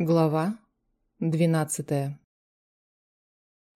Глава 12.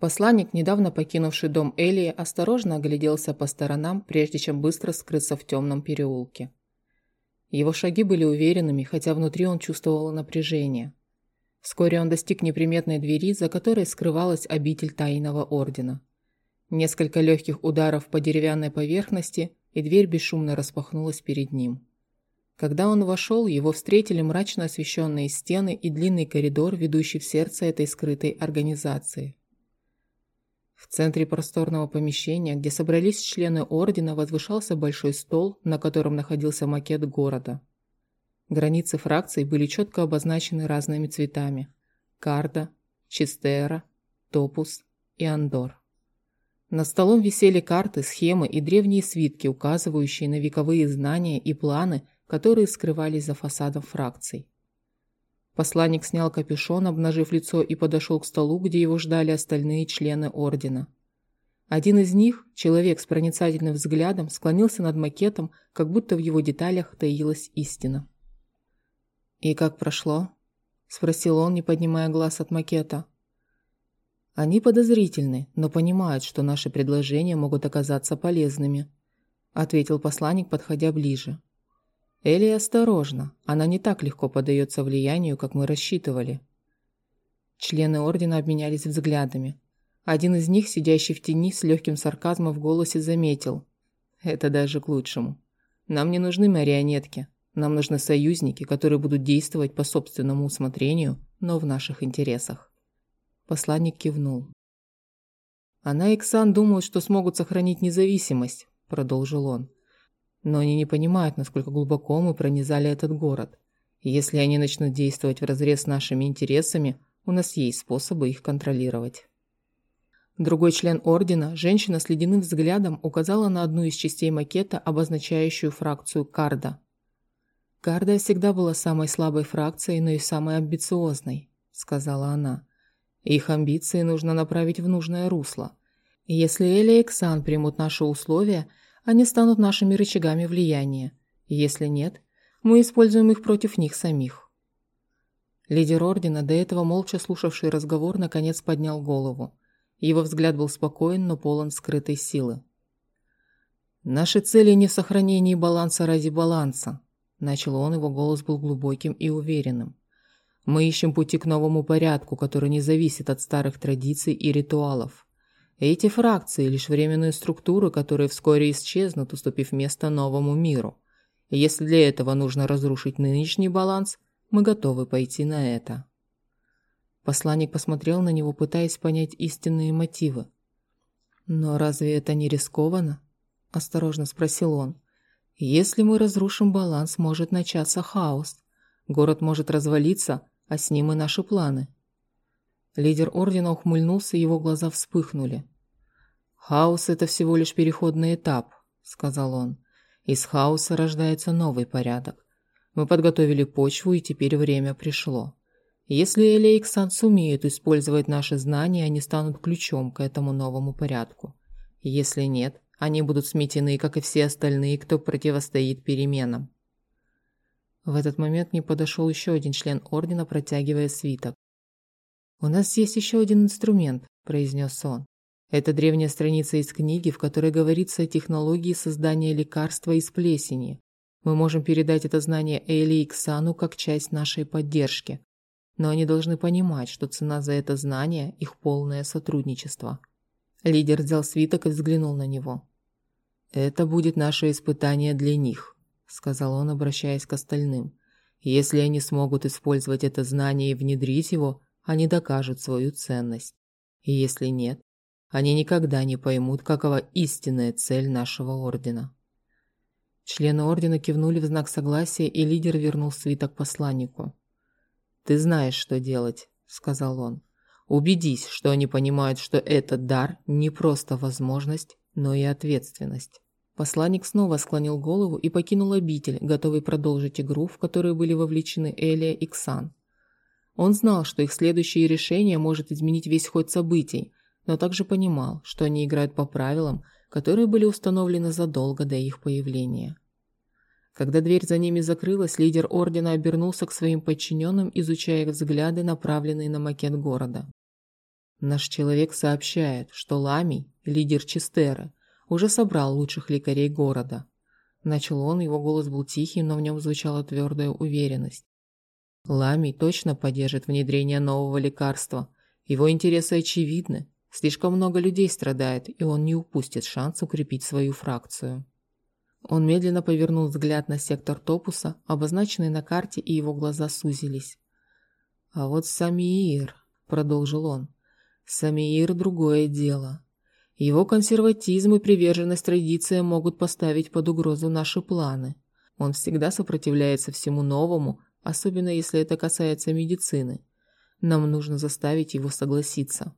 Посланник, недавно покинувший дом Элии, осторожно огляделся по сторонам, прежде чем быстро скрыться в темном переулке. Его шаги были уверенными, хотя внутри он чувствовал напряжение. Вскоре он достиг неприметной двери, за которой скрывалась обитель тайного ордена. Несколько легких ударов по деревянной поверхности, и дверь бесшумно распахнулась перед ним. Когда он вошел, его встретили мрачно освещенные стены и длинный коридор, ведущий в сердце этой скрытой организации. В центре просторного помещения, где собрались члены Ордена, возвышался большой стол, на котором находился макет города. Границы фракций были четко обозначены разными цветами – Карда, Чистера, Топус и Андор. Над столом висели карты, схемы и древние свитки, указывающие на вековые знания и планы – которые скрывались за фасадом фракций. Посланник снял капюшон, обнажив лицо, и подошел к столу, где его ждали остальные члены Ордена. Один из них, человек с проницательным взглядом, склонился над макетом, как будто в его деталях таилась истина. «И как прошло?» – спросил он, не поднимая глаз от макета. «Они подозрительны, но понимают, что наши предложения могут оказаться полезными», – ответил посланник, подходя ближе. Элли осторожно, она не так легко поддается влиянию, как мы рассчитывали. Члены Ордена обменялись взглядами. Один из них, сидящий в тени, с легким сарказмом в голосе заметил. Это даже к лучшему. Нам не нужны марионетки. Нам нужны союзники, которые будут действовать по собственному усмотрению, но в наших интересах. Посланник кивнул. Она и Ксан думают, что смогут сохранить независимость, продолжил он. Но они не понимают, насколько глубоко мы пронизали этот город. Если они начнут действовать вразрез с нашими интересами, у нас есть способы их контролировать. Другой член Ордена, женщина с ледяным взглядом, указала на одну из частей макета, обозначающую фракцию Карда. «Карда всегда была самой слабой фракцией, но и самой амбициозной», — сказала она. «Их амбиции нужно направить в нужное русло. Если Эля и Ксан примут наши условия — они станут нашими рычагами влияния. Если нет, мы используем их против них самих. Лидер Ордена, до этого молча слушавший разговор, наконец поднял голову. Его взгляд был спокоен, но полон скрытой силы. «Наши цели не в сохранении баланса ради баланса», – начал он, его голос был глубоким и уверенным. «Мы ищем пути к новому порядку, который не зависит от старых традиций и ритуалов. Эти фракции – лишь временные структуры, которые вскоре исчезнут, уступив место новому миру. Если для этого нужно разрушить нынешний баланс, мы готовы пойти на это. Посланник посмотрел на него, пытаясь понять истинные мотивы. «Но разве это не рискованно?» – осторожно спросил он. «Если мы разрушим баланс, может начаться хаос. Город может развалиться, а с ним и наши планы». Лидер Ордена ухмыльнулся, его глаза вспыхнули. «Хаос – это всего лишь переходный этап», – сказал он. «Из хаоса рождается новый порядок. Мы подготовили почву, и теперь время пришло. Если Эля и Ксан сумеют использовать наши знания, они станут ключом к этому новому порядку. Если нет, они будут сметены, как и все остальные, кто противостоит переменам». В этот момент не подошел еще один член Ордена, протягивая свиток. «У нас есть еще один инструмент», – произнес он. Это древняя страница из книги, в которой говорится о технологии создания лекарства из плесени. Мы можем передать это знание Эйли и Ксану как часть нашей поддержки. Но они должны понимать, что цена за это знание – их полное сотрудничество. Лидер взял свиток и взглянул на него. «Это будет наше испытание для них», – сказал он, обращаясь к остальным. «Если они смогут использовать это знание и внедрить его, они докажут свою ценность. И если нет, они никогда не поймут, какова истинная цель нашего ордена. Члены ордена кивнули в знак согласия, и лидер вернул свиток посланнику. «Ты знаешь, что делать», — сказал он. «Убедись, что они понимают, что этот дар не просто возможность, но и ответственность». Посланник снова склонил голову и покинул обитель, готовый продолжить игру, в которую были вовлечены Элия и Ксан. Он знал, что их следующее решение может изменить весь ход событий, но также понимал, что они играют по правилам, которые были установлены задолго до их появления. Когда дверь за ними закрылась, лидер Ордена обернулся к своим подчиненным, изучая их взгляды, направленные на макет города. Наш человек сообщает, что Ламий, лидер Честеры, уже собрал лучших лекарей города. Начал он, его голос был тихим, но в нем звучала твердая уверенность. Ламий точно поддержит внедрение нового лекарства. Его интересы очевидны. Слишком много людей страдает, и он не упустит шанс укрепить свою фракцию. Он медленно повернул взгляд на сектор Топуса, обозначенный на карте, и его глаза сузились. «А вот Самиир», — продолжил он, — «Самиир — другое дело. Его консерватизм и приверженность традициям могут поставить под угрозу наши планы. Он всегда сопротивляется всему новому, особенно если это касается медицины. Нам нужно заставить его согласиться».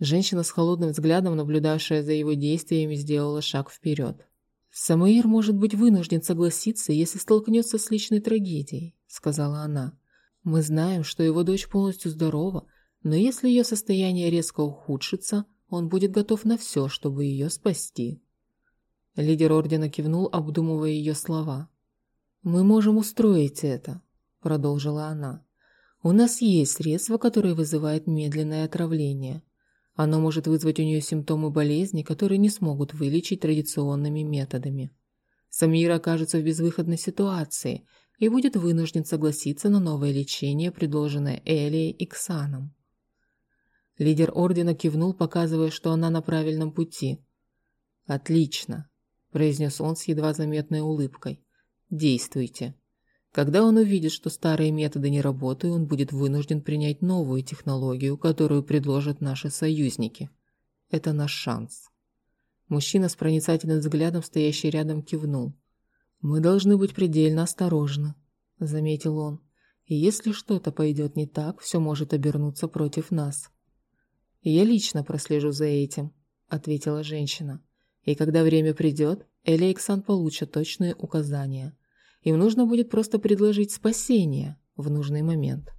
Женщина с холодным взглядом, наблюдавшая за его действиями, сделала шаг вперед. «Самуир может быть вынужден согласиться, если столкнется с личной трагедией», — сказала она. «Мы знаем, что его дочь полностью здорова, но если ее состояние резко ухудшится, он будет готов на все, чтобы ее спасти». Лидер Ордена кивнул, обдумывая ее слова. «Мы можем устроить это», — продолжила она. «У нас есть средства, которые вызывают медленное отравление. Оно может вызвать у нее симптомы болезни, которые не смогут вылечить традиционными методами. Самир окажется в безвыходной ситуации и будет вынужден согласиться на новое лечение, предложенное Элией и Ксаном. Лидер Ордена кивнул, показывая, что она на правильном пути. «Отлично», – произнес он с едва заметной улыбкой. «Действуйте». Когда он увидит, что старые методы не работают, он будет вынужден принять новую технологию, которую предложат наши союзники. Это наш шанс. Мужчина с проницательным взглядом, стоящий рядом, кивнул. «Мы должны быть предельно осторожны», — заметил он. «И если что-то пойдет не так, все может обернуться против нас». «Я лично прослежу за этим», — ответила женщина. «И когда время придет, Эля и Ксан получат точные указания». Им нужно будет просто предложить спасение в нужный момент.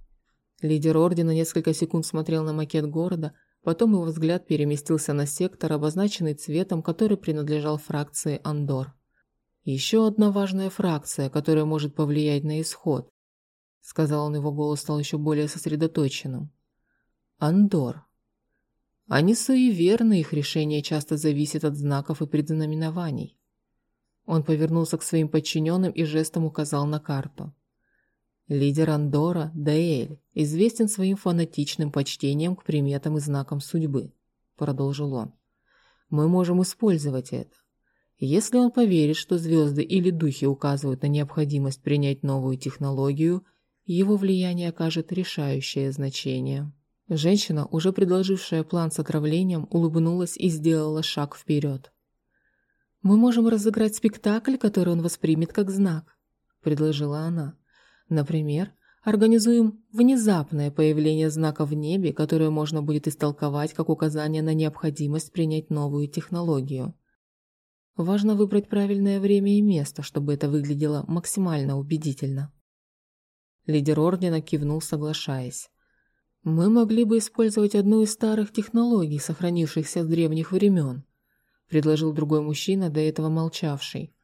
Лидер Ордена несколько секунд смотрел на макет города, потом его взгляд переместился на сектор, обозначенный цветом, который принадлежал фракции Андор. «Еще одна важная фракция, которая может повлиять на исход», сказал он, его голос стал еще более сосредоточенным. «Андор. Они суеверны, их решение часто зависит от знаков и предзнаменований. Он повернулся к своим подчиненным и жестом указал на карту. Лидер Андора, Даэль, известен своим фанатичным почтением к приметам и знакам судьбы, продолжил он. Мы можем использовать это. Если он поверит, что звезды или духи указывают на необходимость принять новую технологию, его влияние окажет решающее значение. Женщина, уже предложившая план с отравлением, улыбнулась и сделала шаг вперед. «Мы можем разыграть спектакль, который он воспримет как знак», – предложила она. «Например, организуем внезапное появление знака в небе, которое можно будет истолковать как указание на необходимость принять новую технологию. Важно выбрать правильное время и место, чтобы это выглядело максимально убедительно». Лидер Ордена кивнул, соглашаясь. «Мы могли бы использовать одну из старых технологий, сохранившихся с древних времен», предложил другой мужчина, до этого молчавший.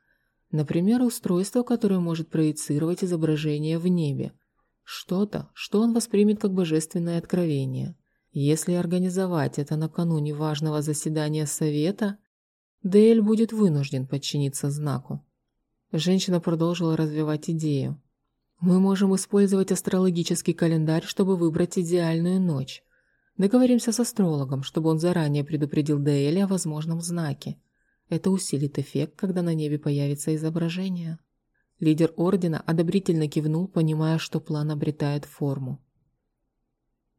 Например, устройство, которое может проецировать изображение в небе. Что-то, что он воспримет как божественное откровение. Если организовать это накануне важного заседания совета, Дейль будет вынужден подчиниться знаку. Женщина продолжила развивать идею. Мы можем использовать астрологический календарь, чтобы выбрать идеальную ночь. Договоримся с астрологом, чтобы он заранее предупредил Деэли о возможном знаке. Это усилит эффект, когда на небе появится изображение. Лидер Ордена одобрительно кивнул, понимая, что план обретает форму.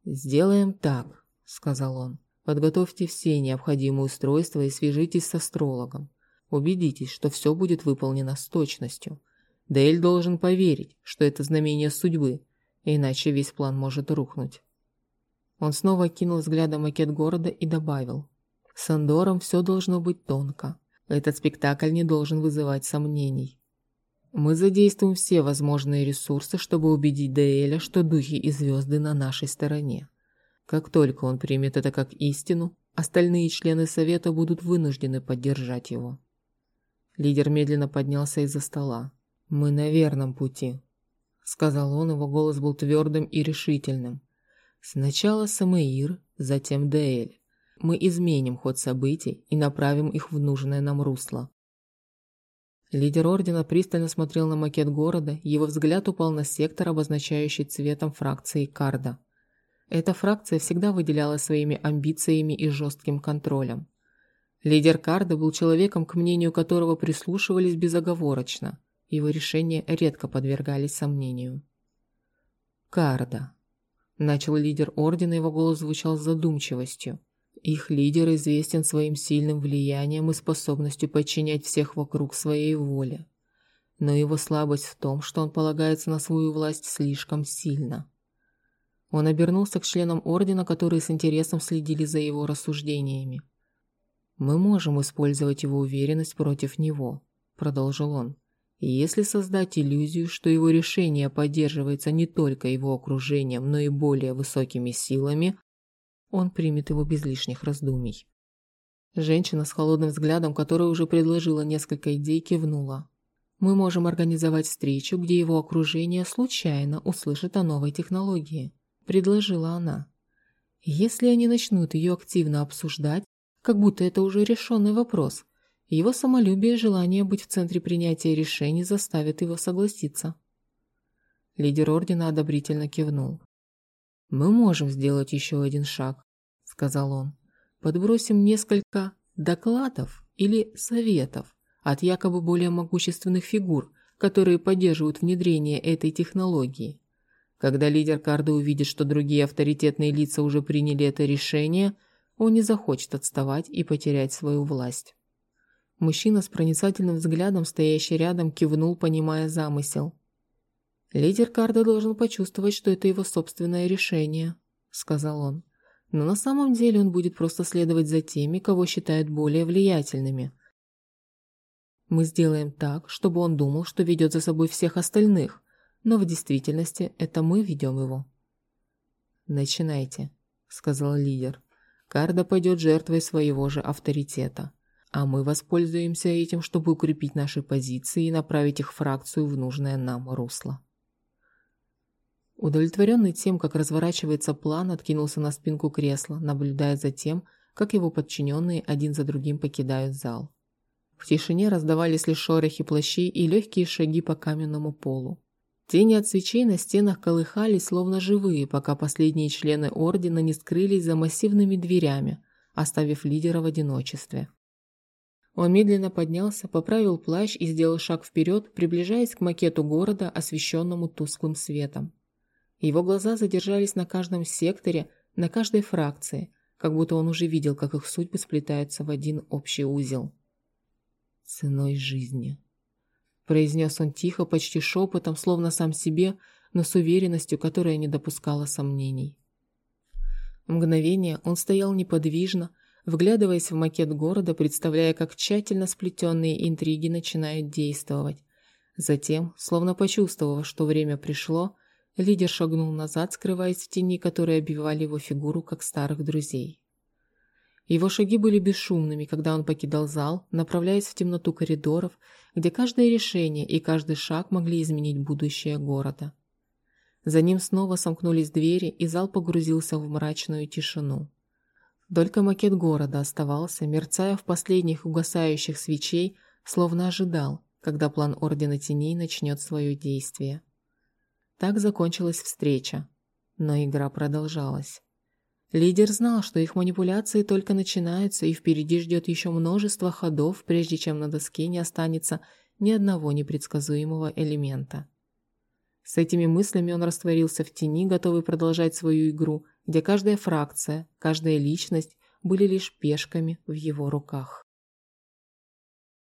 «Сделаем так», — сказал он. «Подготовьте все необходимые устройства и свяжитесь с астрологом. Убедитесь, что все будет выполнено с точностью. Дейль должен поверить, что это знамение судьбы, иначе весь план может рухнуть». Он снова кинул взглядом макет города и добавил. «С Андором все должно быть тонко. Этот спектакль не должен вызывать сомнений. Мы задействуем все возможные ресурсы, чтобы убедить Деэля, что духи и звезды на нашей стороне. Как только он примет это как истину, остальные члены Совета будут вынуждены поддержать его». Лидер медленно поднялся из-за стола. «Мы на верном пути», — сказал он, его голос был твердым и решительным. «Сначала Самаир, затем Деэль. Мы изменим ход событий и направим их в нужное нам русло». Лидер Ордена пристально смотрел на макет города, его взгляд упал на сектор, обозначающий цветом фракции Карда. Эта фракция всегда выделялась своими амбициями и жестким контролем. Лидер Карда был человеком, к мнению которого прислушивались безоговорочно. Его решения редко подвергались сомнению. «Карда», – начал лидер Ордена, его голос звучал с задумчивостью. Их лидер известен своим сильным влиянием и способностью подчинять всех вокруг своей воле. Но его слабость в том, что он полагается на свою власть слишком сильно. Он обернулся к членам Ордена, которые с интересом следили за его рассуждениями. «Мы можем использовать его уверенность против него», – продолжил он. «И если создать иллюзию, что его решение поддерживается не только его окружением, но и более высокими силами, он примет его без лишних раздумий». Женщина с холодным взглядом, которая уже предложила несколько идей, кивнула. «Мы можем организовать встречу, где его окружение случайно услышит о новой технологии», – предложила она. «Если они начнут ее активно обсуждать, как будто это уже решенный вопрос, его самолюбие и желание быть в центре принятия решений заставят его согласиться». Лидер Ордена одобрительно кивнул. «Мы можем сделать еще один шаг», — сказал он. «Подбросим несколько докладов или советов от якобы более могущественных фигур, которые поддерживают внедрение этой технологии. Когда лидер Карда увидит, что другие авторитетные лица уже приняли это решение, он не захочет отставать и потерять свою власть». Мужчина с проницательным взглядом, стоящий рядом, кивнул, понимая замысел. «Лидер Карда должен почувствовать, что это его собственное решение», — сказал он. «Но на самом деле он будет просто следовать за теми, кого считает более влиятельными. Мы сделаем так, чтобы он думал, что ведет за собой всех остальных, но в действительности это мы ведем его». «Начинайте», — сказал лидер. «Карда пойдет жертвой своего же авторитета» а мы воспользуемся этим, чтобы укрепить наши позиции и направить их фракцию в нужное нам русло. Удовлетворенный тем, как разворачивается план, откинулся на спинку кресла, наблюдая за тем, как его подчиненные один за другим покидают зал. В тишине раздавались лишь шорохи плащей и легкие шаги по каменному полу. Тени от свечей на стенах колыхались, словно живые, пока последние члены Ордена не скрылись за массивными дверями, оставив лидера в одиночестве. Он медленно поднялся, поправил плащ и сделал шаг вперед, приближаясь к макету города, освещенному тусклым светом. Его глаза задержались на каждом секторе, на каждой фракции, как будто он уже видел, как их судьбы сплетаются в один общий узел. «Ценой жизни», – произнес он тихо, почти шепотом, словно сам себе, но с уверенностью, которая не допускала сомнений. Мгновение он стоял неподвижно, вглядываясь в макет города, представляя, как тщательно сплетенные интриги начинают действовать. Затем, словно почувствовав, что время пришло, Лидер шагнул назад, скрываясь в тени, которые обивали его фигуру, как старых друзей. Его шаги были бесшумными, когда он покидал зал, направляясь в темноту коридоров, где каждое решение и каждый шаг могли изменить будущее города. За ним снова сомкнулись двери, и зал погрузился в мрачную тишину. Только макет города оставался, мерцая в последних угасающих свечей, словно ожидал, когда план Ордена Теней начнет свое действие. Так закончилась встреча, но игра продолжалась. Лидер знал, что их манипуляции только начинаются, и впереди ждет еще множество ходов, прежде чем на доске не останется ни одного непредсказуемого элемента. С этими мыслями он растворился в тени, готовый продолжать свою игру, где каждая фракция, каждая личность были лишь пешками в его руках.